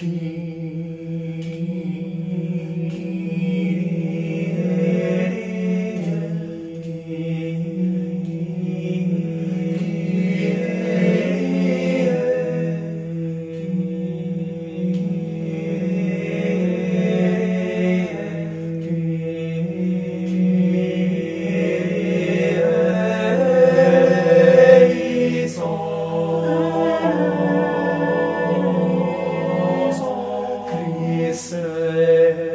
King. say